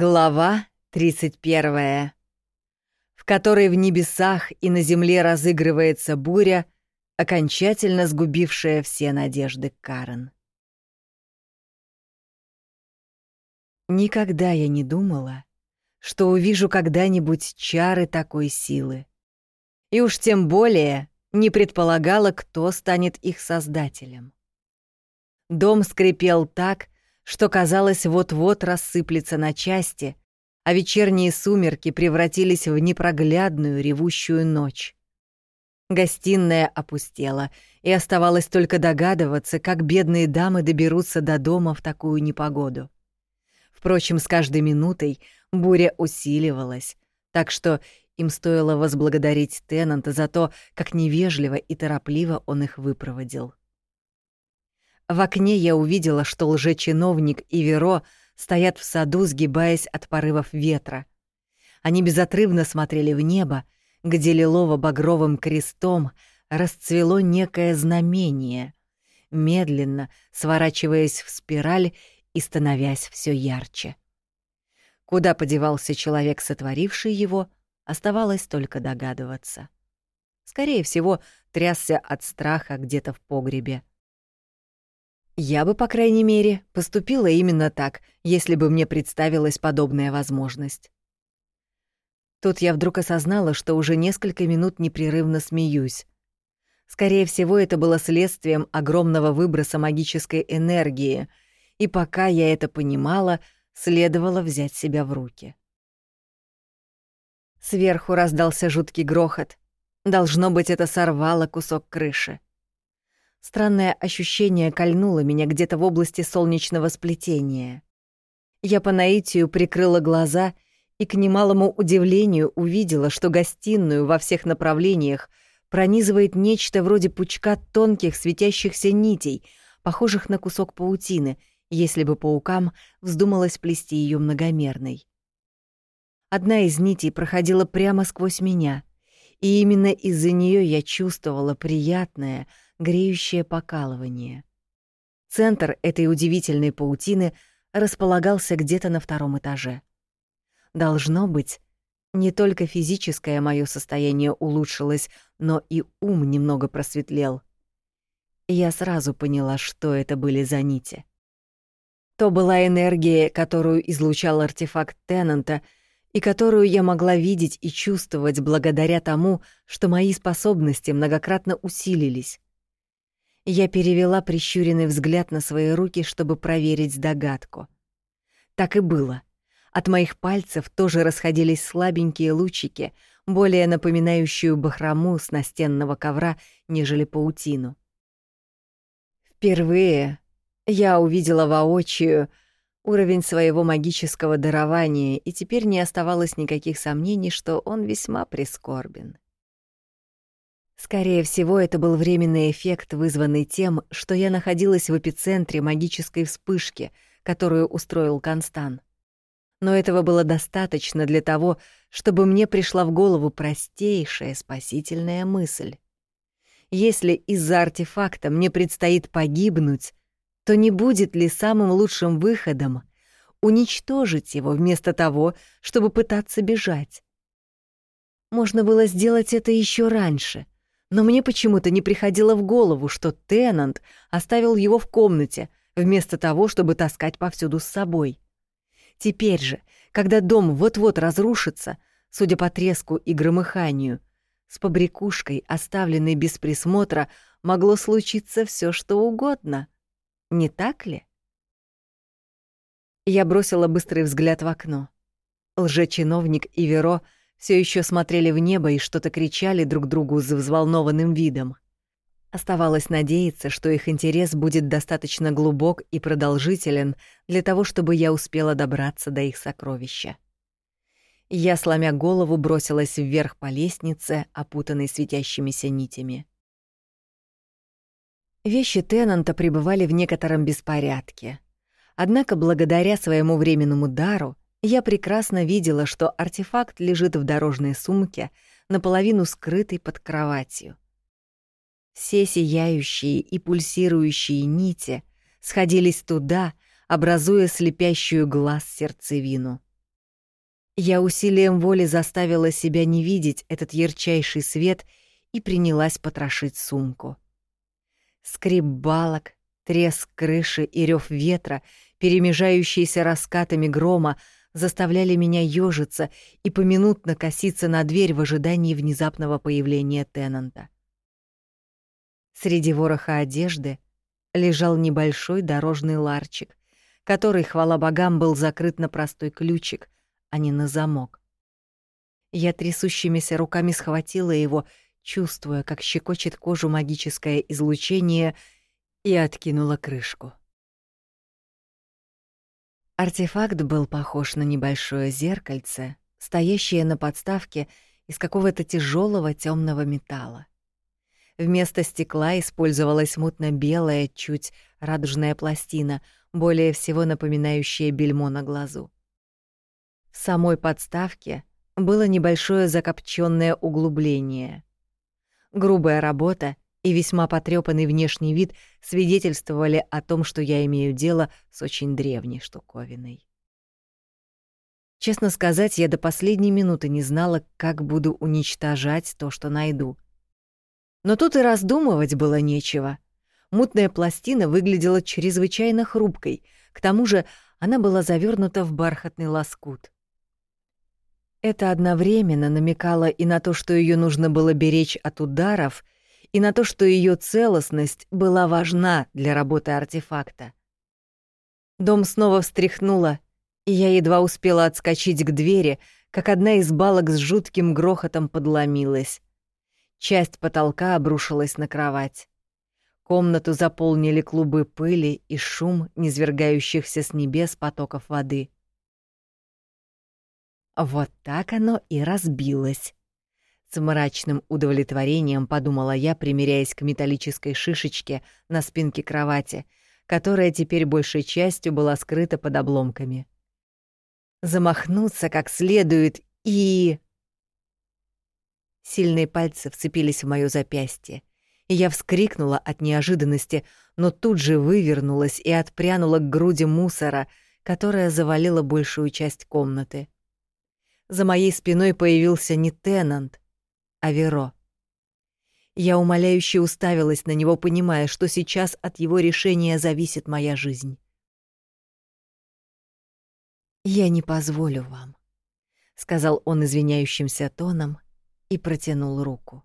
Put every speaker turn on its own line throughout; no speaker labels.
Глава 31, в которой в небесах и на земле разыгрывается буря, окончательно сгубившая все надежды Карен. Никогда я не думала, что увижу когда-нибудь чары такой силы. И уж тем более не предполагала, кто станет их создателем. Дом скрипел так, что, казалось, вот-вот рассыплется на части, а вечерние сумерки превратились в непроглядную ревущую ночь. Гостиная опустела, и оставалось только догадываться, как бедные дамы доберутся до дома в такую непогоду. Впрочем, с каждой минутой буря усиливалась, так что им стоило возблагодарить Теннанта за то, как невежливо и торопливо он их выпроводил. В окне я увидела, что лжечиновник и Веро стоят в саду, сгибаясь от порывов ветра. Они безотрывно смотрели в небо, где лилово-багровым крестом расцвело некое знамение, медленно сворачиваясь в спираль и становясь все ярче. Куда подевался человек, сотворивший его, оставалось только догадываться. Скорее всего, трясся от страха где-то в погребе. Я бы, по крайней мере, поступила именно так, если бы мне представилась подобная возможность. Тут я вдруг осознала, что уже несколько минут непрерывно смеюсь. Скорее всего, это было следствием огромного выброса магической энергии, и пока я это понимала, следовало взять себя в руки. Сверху раздался жуткий грохот. Должно быть, это сорвало кусок крыши. Странное ощущение кольнуло меня где-то в области солнечного сплетения. Я по наитию прикрыла глаза и к немалому удивлению увидела, что гостиную во всех направлениях пронизывает нечто вроде пучка тонких светящихся нитей, похожих на кусок паутины, если бы паукам вздумалось плести ее многомерной. Одна из нитей проходила прямо сквозь меня, и именно из-за нее я чувствовала приятное, греющее покалывание. Центр этой удивительной паутины располагался где-то на втором этаже. Должно быть, не только физическое мое состояние улучшилось, но и ум немного просветлел. Я сразу поняла, что это были за нити. То была энергия, которую излучал артефакт Теннанта и которую я могла видеть и чувствовать благодаря тому, что мои способности многократно усилились. Я перевела прищуренный взгляд на свои руки, чтобы проверить догадку. Так и было. От моих пальцев тоже расходились слабенькие лучики, более напоминающую бахрому с настенного ковра, нежели паутину. Впервые я увидела воочию уровень своего магического дарования, и теперь не оставалось никаких сомнений, что он весьма прискорбен. Скорее всего, это был временный эффект, вызванный тем, что я находилась в эпицентре магической вспышки, которую устроил Констан. Но этого было достаточно для того, чтобы мне пришла в голову простейшая спасительная мысль. Если из-за артефакта мне предстоит погибнуть, то не будет ли самым лучшим выходом уничтожить его вместо того, чтобы пытаться бежать? Можно было сделать это еще раньше — но мне почему-то не приходило в голову, что Теннант оставил его в комнате, вместо того, чтобы таскать повсюду с собой. Теперь же, когда дом вот-вот разрушится, судя по треску и громыханию, с побрякушкой, оставленной без присмотра, могло случиться все, что угодно. Не так ли? Я бросила быстрый взгляд в окно. Лжечиновник и Веро — все еще смотрели в небо и что-то кричали друг другу с взволнованным видом. Оставалось надеяться, что их интерес будет достаточно глубок и продолжителен для того, чтобы я успела добраться до их сокровища. Я, сломя голову, бросилась вверх по лестнице, опутанной светящимися нитями. Вещи Теннанта пребывали в некотором беспорядке. Однако, благодаря своему временному дару, я прекрасно видела, что артефакт лежит в дорожной сумке, наполовину скрытой под кроватью. Все сияющие и пульсирующие нити сходились туда, образуя слепящую глаз сердцевину. Я усилием воли заставила себя не видеть этот ярчайший свет и принялась потрошить сумку. Скрип балок, треск крыши и рев ветра, перемежающиеся раскатами грома, заставляли меня ёжиться и поминутно коситься на дверь в ожидании внезапного появления Теннанта. Среди вороха одежды лежал небольшой дорожный ларчик, который, хвала богам, был закрыт на простой ключик, а не на замок. Я трясущимися руками схватила его, чувствуя, как щекочет кожу магическое излучение, и откинула крышку. Артефакт был похож на небольшое зеркальце, стоящее на подставке из какого-то тяжелого темного металла. Вместо стекла использовалась мутно-белая, чуть радужная пластина, более всего напоминающая бельмо на глазу. В самой подставке было небольшое закопченное углубление. Грубая работа и весьма потрепанный внешний вид свидетельствовали о том, что я имею дело с очень древней штуковиной. Честно сказать, я до последней минуты не знала, как буду уничтожать то, что найду. Но тут и раздумывать было нечего. Мутная пластина выглядела чрезвычайно хрупкой, к тому же она была завернута в бархатный лоскут. Это одновременно намекало и на то, что ее нужно было беречь от ударов, и на то, что ее целостность была важна для работы артефакта. Дом снова встряхнуло, и я едва успела отскочить к двери, как одна из балок с жутким грохотом подломилась. Часть потолка обрушилась на кровать. Комнату заполнили клубы пыли и шум низвергающихся с небес потоков воды. Вот так оно и разбилось. С мрачным удовлетворением подумала я, примеряясь к металлической шишечке на спинке кровати, которая теперь большей частью была скрыта под обломками. Замахнуться как следует и... Сильные пальцы вцепились в моё запястье, и я вскрикнула от неожиданности, но тут же вывернулась и отпрянула к груди мусора, которая завалила большую часть комнаты за моей спиной появился не Теннант, а Веро. Я умоляюще уставилась на него, понимая, что сейчас от его решения зависит моя жизнь. «Я не позволю вам», — сказал он извиняющимся тоном и протянул руку.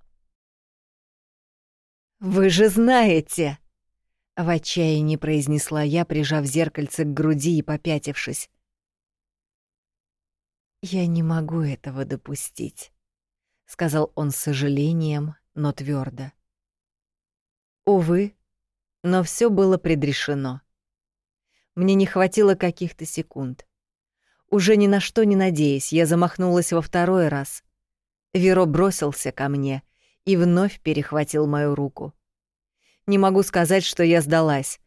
«Вы же знаете!» — в отчаянии произнесла я, прижав зеркальце к груди и попятившись. «Я не могу этого допустить», — сказал он с сожалением, но твердо. Увы, но все было предрешено. Мне не хватило каких-то секунд. Уже ни на что не надеясь, я замахнулась во второй раз. Веро бросился ко мне и вновь перехватил мою руку. Не могу сказать, что я сдалась,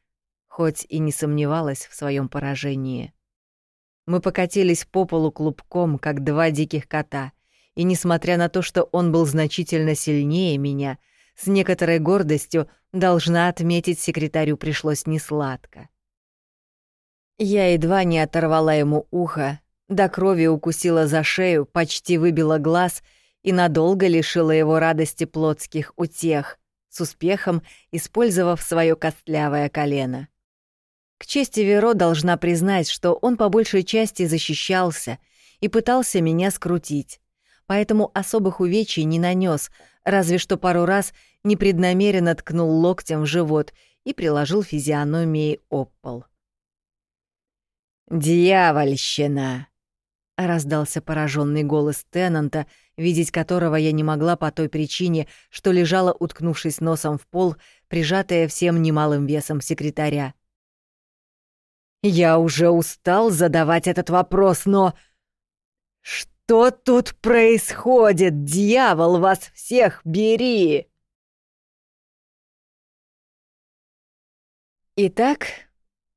хоть и не сомневалась в своем поражении. Мы покатились по полу клубком, как два диких кота, и несмотря на то, что он был значительно сильнее меня, с некоторой гордостью должна отметить, секретарю пришлось несладко. Я едва не оторвала ему ухо, до крови укусила за шею, почти выбила глаз и надолго лишила его радости плотских утех, с успехом использовав свое костлявое колено. К чести Веро должна признать, что он по большей части защищался и пытался меня скрутить, поэтому особых увечий не нанес, разве что пару раз непреднамеренно ткнул локтем в живот и приложил физиономией об пол. «Дьявольщина!» — раздался пораженный голос Теннанта, видеть которого я не могла по той причине, что лежала, уткнувшись носом в пол, прижатая всем немалым весом секретаря. Я уже устал задавать этот вопрос, но... Что тут происходит? Дьявол, вас всех бери! Итак,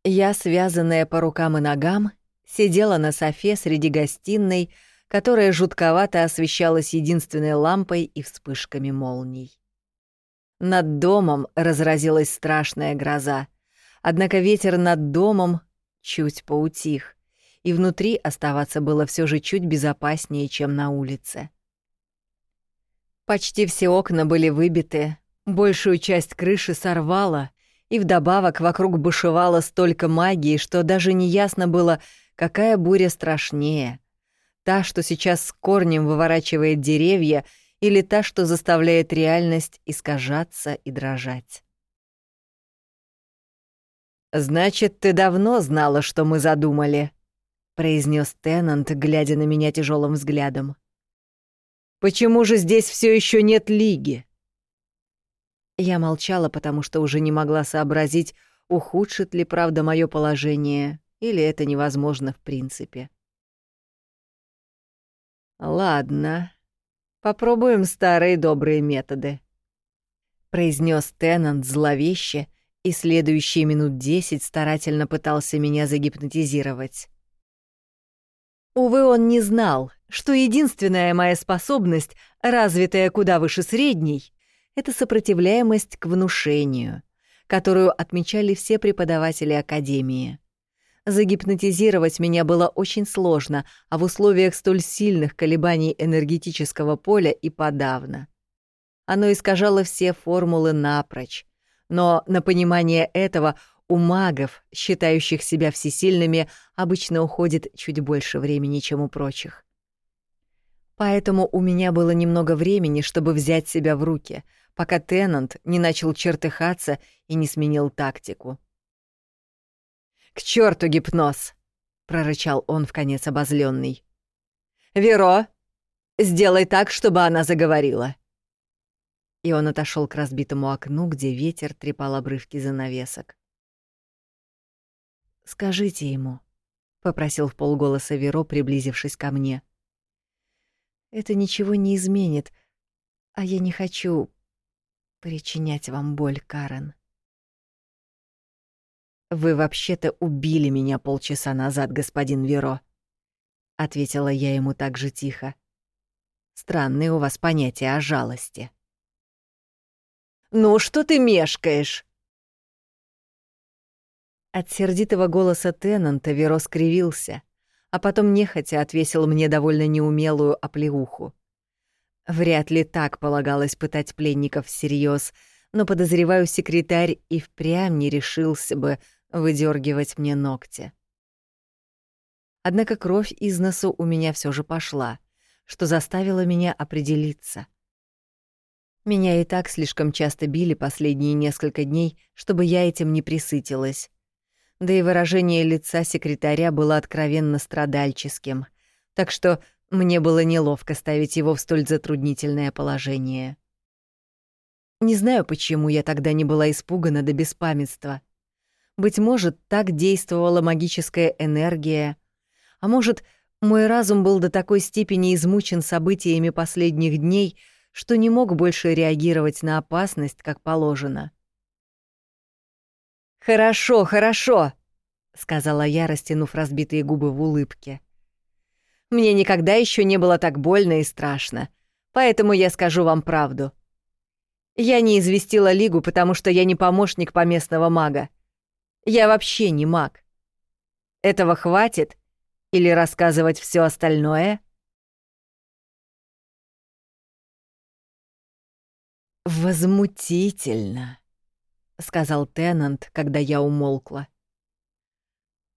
я, связанная по рукам и ногам, сидела на софе среди гостиной, которая жутковато освещалась единственной лампой и вспышками молний. Над домом разразилась страшная гроза, однако ветер над домом чуть поутих, и внутри оставаться было все же чуть безопаснее, чем на улице. Почти все окна были выбиты, большую часть крыши сорвало, и вдобавок вокруг бушевало столько магии, что даже не ясно было, какая буря страшнее. Та, что сейчас с корнем выворачивает деревья, или та, что заставляет реальность искажаться и дрожать. «Значит, ты давно знала, что мы задумали», — произнес Теннант, глядя на меня тяжелым взглядом. «Почему же здесь все еще нет лиги?» Я молчала, потому что уже не могла сообразить, ухудшит ли правда мое положение, или это невозможно в принципе. «Ладно, попробуем старые добрые методы», — произнес Теннант зловеще — и следующие минут десять старательно пытался меня загипнотизировать. Увы, он не знал, что единственная моя способность, развитая куда выше средней, это сопротивляемость к внушению, которую отмечали все преподаватели Академии. Загипнотизировать меня было очень сложно, а в условиях столь сильных колебаний энергетического поля и подавно. Оно искажало все формулы напрочь, но на понимание этого у магов, считающих себя всесильными, обычно уходит чуть больше времени, чем у прочих. Поэтому у меня было немного времени, чтобы взять себя в руки, пока Теннант не начал чертыхаться и не сменил тактику. «К черту гипноз!» — прорычал он в конец обозленный. «Веро, сделай так, чтобы она заговорила и он отошел к разбитому окну, где ветер трепал обрывки занавесок. «Скажите ему», — попросил в полголоса Веро, приблизившись ко мне. «Это ничего не изменит, а я не хочу причинять вам боль, Карен». «Вы вообще-то убили меня полчаса назад, господин Веро», — ответила я ему так же тихо. «Странные у вас понятия о жалости». Ну, что ты мешкаешь?» От сердитого голоса Теннанта Веро скривился, а потом нехотя отвесил мне довольно неумелую оплеуху. Вряд ли так полагалось пытать пленников всерьез, но, подозреваю, секретарь и впрямь не решился бы выдергивать мне ногти. Однако кровь из носу у меня все же пошла, что заставило меня определиться — меня и так слишком часто били последние несколько дней, чтобы я этим не присытилась. Да и выражение лица секретаря было откровенно страдальческим, так что мне было неловко ставить его в столь затруднительное положение. Не знаю, почему я тогда не была испугана до беспамятства. Быть может, так действовала магическая энергия, а может, мой разум был до такой степени измучен событиями последних дней, что не мог больше реагировать на опасность, как положено. «Хорошо, хорошо», — сказала я, растянув разбитые губы в улыбке. «Мне никогда еще не было так больно и страшно, поэтому я скажу вам правду. Я не известила Лигу, потому что я не помощник поместного мага. Я вообще не маг. Этого хватит? Или рассказывать все остальное?» «Возмутительно», — сказал Теннант, когда я умолкла.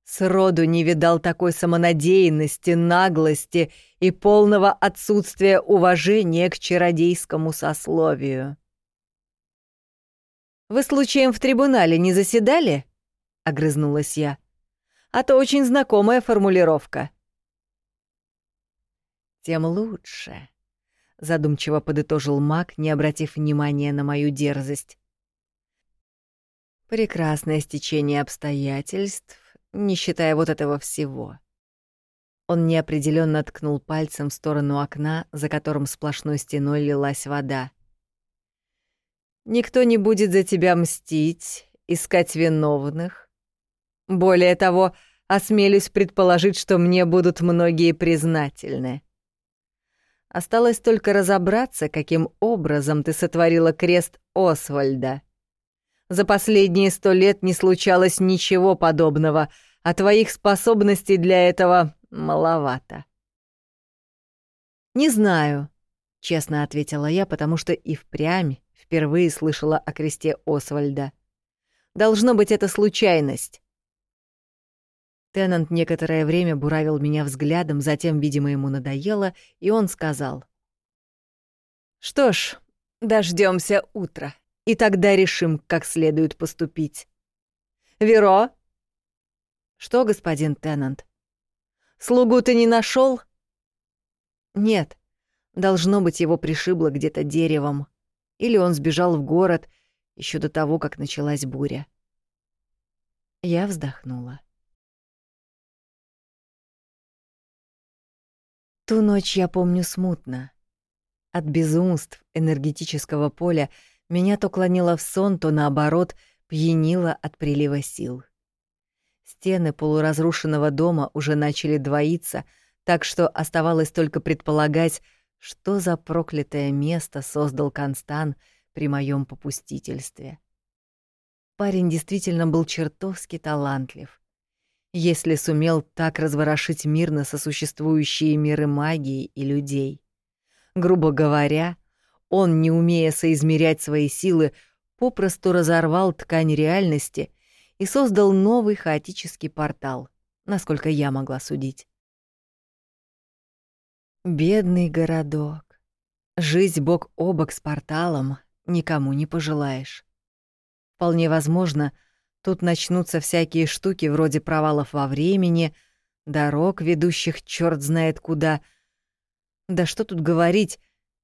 Сроду не видал такой самонадеянности, наглости и полного отсутствия уважения к чародейскому сословию. «Вы случаем в трибунале не заседали?» — огрызнулась я. «А то очень знакомая формулировка». «Тем лучше», задумчиво подытожил маг, не обратив внимания на мою дерзость. Прекрасное стечение обстоятельств, не считая вот этого всего. Он неопределенно ткнул пальцем в сторону окна, за которым сплошной стеной лилась вода. Никто не будет за тебя мстить, искать виновных. Более того, осмелюсь предположить, что мне будут многие признательны. Осталось только разобраться, каким образом ты сотворила крест Освальда. За последние сто лет не случалось ничего подобного, а твоих способностей для этого маловато. «Не знаю», — честно ответила я, потому что и впрямь впервые слышала о кресте Освальда. «Должно быть, это случайность». Теннант некоторое время буравил меня взглядом, затем, видимо, ему надоело, и он сказал. «Что ж, дождемся утра, и тогда решим, как следует поступить. Веро?» «Что, господин Теннант? Слугу ты не нашел? «Нет. Должно быть, его пришибло где-то деревом. Или он сбежал в город еще до того, как началась буря». Я вздохнула. Ту ночь я помню смутно. От безумств энергетического поля меня то клонило в сон, то наоборот пьянило от прилива сил. Стены полуразрушенного дома уже начали двоиться, так что оставалось только предполагать, что за проклятое место создал Констан при моем попустительстве. Парень действительно был чертовски талантлив если сумел так разворошить мирно сосуществующие миры магии и людей. Грубо говоря, он, не умея соизмерять свои силы, попросту разорвал ткань реальности и создал новый хаотический портал, насколько я могла судить. Бедный городок. Жизнь бок о бок с порталом никому не пожелаешь. Вполне возможно, Тут начнутся всякие штуки вроде провалов во времени, дорог, ведущих черт знает куда. Да что тут говорить,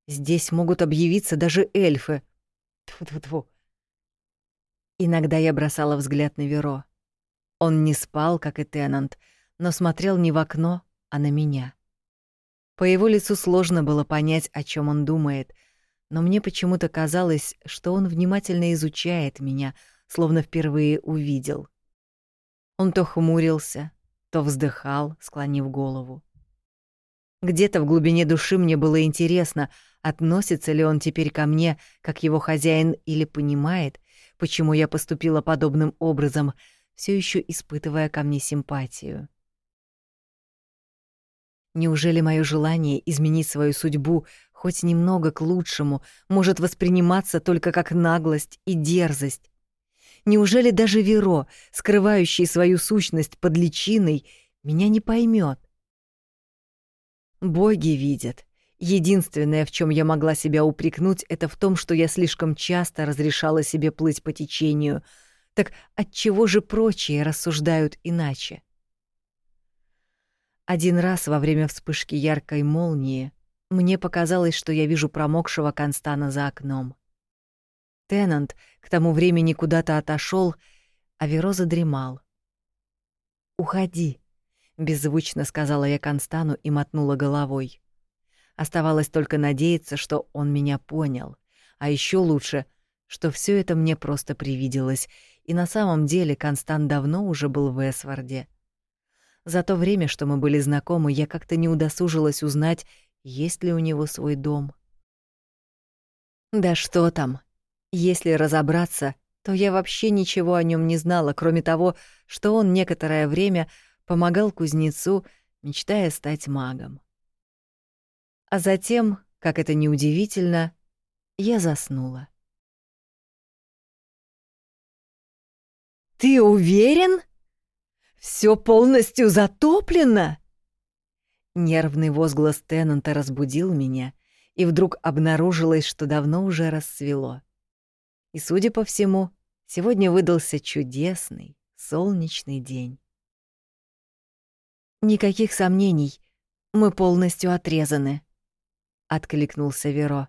здесь могут объявиться даже эльфы. Тьфу-тьфу-тьфу. Иногда я бросала взгляд на Веро. Он не спал, как и Теннант, но смотрел не в окно, а на меня. По его лицу сложно было понять, о чем он думает, но мне почему-то казалось, что он внимательно изучает меня — словно впервые увидел. Он то хмурился, то вздыхал, склонив голову. Где-то в глубине души мне было интересно, относится ли он теперь ко мне как его хозяин или понимает, почему я поступила подобным образом, все еще испытывая ко мне симпатию. Неужели мое желание изменить свою судьбу хоть немного к лучшему может восприниматься только как наглость и дерзость, Неужели даже Веро, скрывающий свою сущность под личиной, меня не поймет? Боги видят. Единственное, в чем я могла себя упрекнуть, это в том, что я слишком часто разрешала себе плыть по течению. Так от чего же прочие рассуждают иначе? Один раз во время вспышки яркой молнии мне показалось, что я вижу промокшего Констана за окном. Теннант к тому времени куда-то отошел, а Веро задремал. «Уходи», — беззвучно сказала я Констану и мотнула головой. Оставалось только надеяться, что он меня понял, а еще лучше, что все это мне просто привиделось, и на самом деле Констант давно уже был в Эсварде. За то время, что мы были знакомы, я как-то не удосужилась узнать, есть ли у него свой дом. Да что там, если разобраться, то я вообще ничего о нем не знала, кроме того, что он некоторое время помогал кузнецу, мечтая стать магом. А затем, как это ни удивительно, я заснула. «Ты уверен? Все полностью затоплено?» Нервный возглас Теннанта разбудил меня, и вдруг обнаружилось, что давно уже рассвело. И, судя по всему, сегодня выдался чудесный, солнечный день. «Никаких сомнений, мы полностью отрезаны», — откликнулся Веро.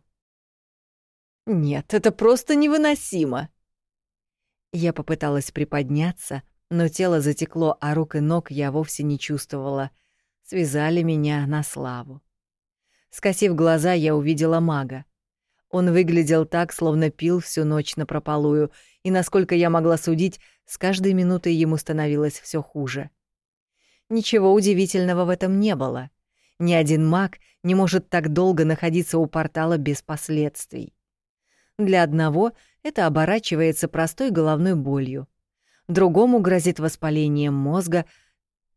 «Нет, это просто невыносимо!» Я попыталась приподняться, но тело затекло, а рук и ног я вовсе не чувствовала. Связали меня на славу. Скосив глаза, я увидела мага. Он выглядел так, словно пил всю ночь напропалую, и, насколько я могла судить, с каждой минутой ему становилось все хуже. Ничего удивительного в этом не было. Ни один маг не может так долго находиться у портала без последствий. Для одного это оборачивается простой головной болью. другому грозит воспалением мозга,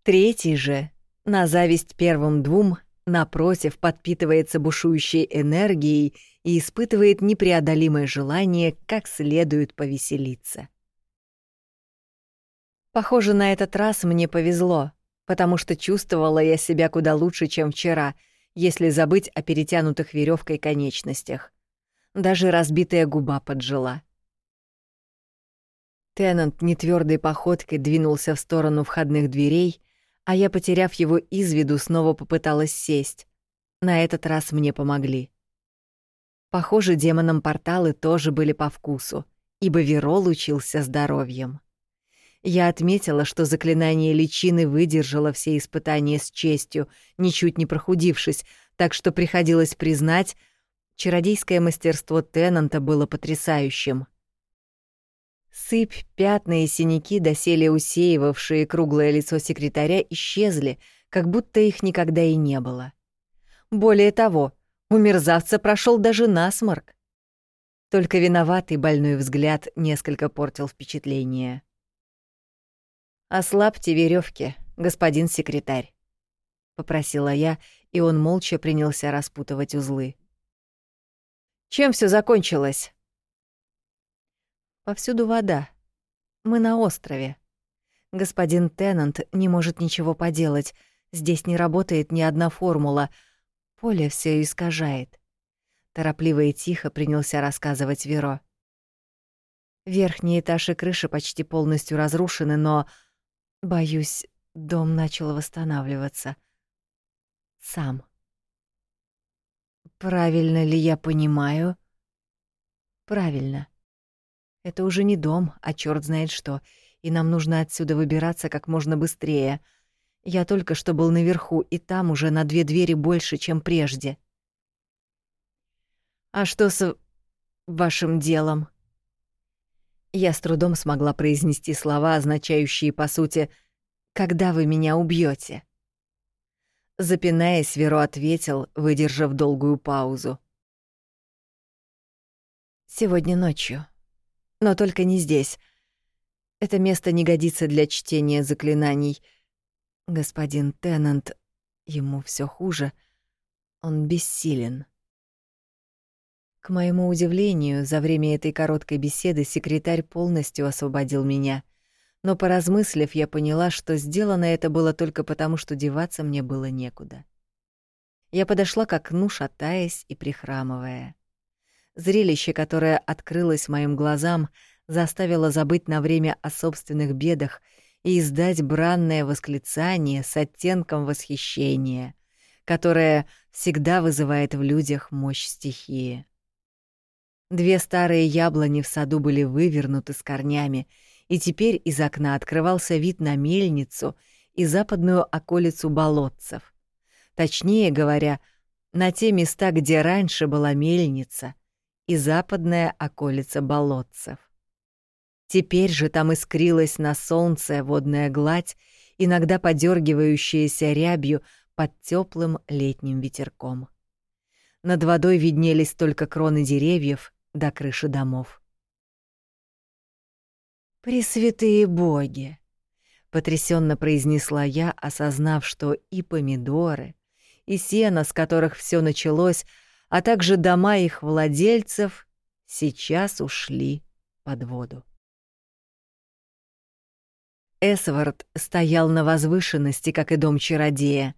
третий же, на зависть первым двум, напротив, подпитывается бушующей энергией и испытывает непреодолимое желание как следует повеселиться. Похоже, на этот раз мне повезло, потому что чувствовала я себя куда лучше, чем вчера, если забыть о перетянутых веревкой конечностях. Даже разбитая губа поджила. Теннант нетвёрдой походкой двинулся в сторону входных дверей, а я, потеряв его из виду, снова попыталась сесть. На этот раз мне помогли. Похоже, демонам порталы тоже были по вкусу, ибо Верол учился здоровьем. Я отметила, что заклинание личины выдержало все испытания с честью, ничуть не прохудившись, так что приходилось признать, чародейское мастерство Теннанта было потрясающим. Сыпь, пятна и синяки, доселе усеивавшие круглое лицо секретаря, исчезли, как будто их никогда и не было. Более того, у мерзавца прошел даже насморк. Только виноватый больной взгляд несколько портил впечатление. «Ослабьте веревки, господин секретарь», — попросила я, и он молча принялся распутывать узлы. «Чем все закончилось?» Повсюду вода. Мы на острове. Господин Теннант не может ничего поделать. Здесь не работает ни одна формула. Поле все искажает. Торопливо и тихо принялся рассказывать Веро. Верхние этажи крыши почти полностью разрушены, но, боюсь, дом начал восстанавливаться. Сам. Правильно ли я понимаю? Правильно. Это уже не дом, а черт знает что, и нам нужно отсюда выбираться как можно быстрее. Я только что был наверху, и там уже на две двери больше, чем прежде. А что с вашим делом? Я с трудом смогла произнести слова, означающие по сути «когда вы меня убьете. Запинаясь, Веро ответил, выдержав долгую паузу. «Сегодня ночью». Но только не здесь. Это место не годится для чтения заклинаний. Господин Теннант, ему все хуже. Он бессилен. К моему удивлению, за время этой короткой беседы секретарь полностью освободил меня. Но поразмыслив, я поняла, что сделано это было только потому, что деваться мне было некуда. Я подошла к окну, шатаясь и прихрамывая. Зрелище, которое открылось моим глазам, заставило забыть на время о собственных бедах и издать бранное восклицание с оттенком восхищения, которое всегда вызывает в людях мощь стихии. Две старые яблони в саду были вывернуты с корнями, и теперь из окна открывался вид на мельницу и западную околицу болотцев. Точнее говоря, на те места, где раньше была мельница — и западная околица болотцев. Теперь же там искрилась на солнце водная гладь, иногда подергивающаяся рябью под теплым летним ветерком. Над водой виднелись только кроны деревьев до крыши домов. «Пресвятые боги!» — потрясенно произнесла я, осознав, что и помидоры, и сено, с которых все началось, а также дома их владельцев, сейчас ушли под воду. Эсвард стоял на возвышенности, как и дом чародея,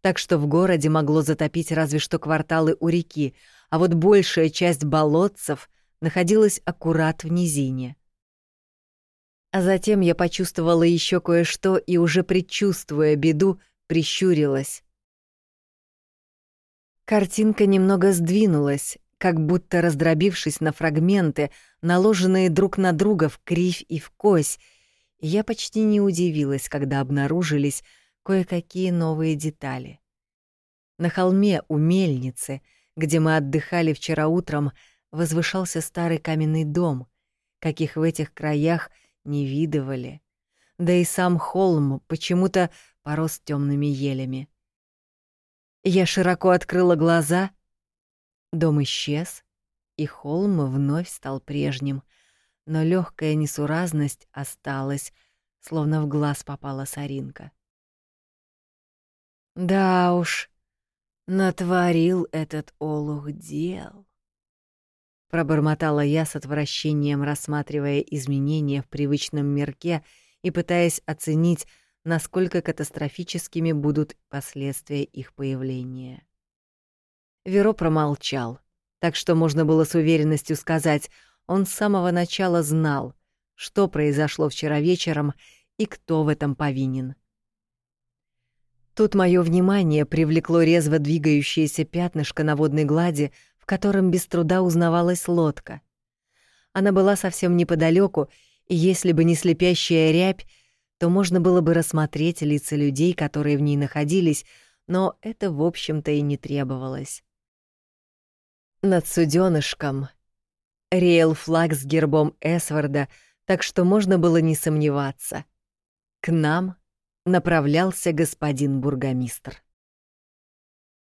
так что в городе могло затопить разве что кварталы у реки, а вот большая часть болотцев находилась аккурат в низине. А затем я почувствовала еще кое-что и, уже предчувствуя беду, прищурилась. Картинка немного сдвинулась, как будто раздробившись на фрагменты, наложенные друг на друга в кривь и в кось, и я почти не удивилась, когда обнаружились кое-какие новые детали. На холме у мельницы, где мы отдыхали вчера утром, возвышался старый каменный дом, каких в этих краях не видывали. Да и сам холм почему-то порос темными елями. Я широко открыла глаза. Дом исчез, и холм вновь стал прежним. но легкая несуразность осталась, словно в глаз попала соринка. Да уж, натворил этот олух дел. Пробормотала я с отвращением, рассматривая изменения в привычном мирке и пытаясь оценить, насколько катастрофическими будут последствия их появления. Веро промолчал, так что можно было с уверенностью сказать, он с самого начала знал, что произошло вчера вечером и кто в этом повинен. Тут мое внимание привлекло резво двигающееся пятнышко на водной глади, в котором без труда узнавалась лодка. Она была совсем неподалеку, и если бы не слепящая рябь, то можно было бы рассмотреть лица людей, которые в ней находились, но это, в общем-то, и не требовалось. Над суденышком реял флаг с гербом Эсварда, так что можно было не сомневаться. К нам направлялся господин бургомистр.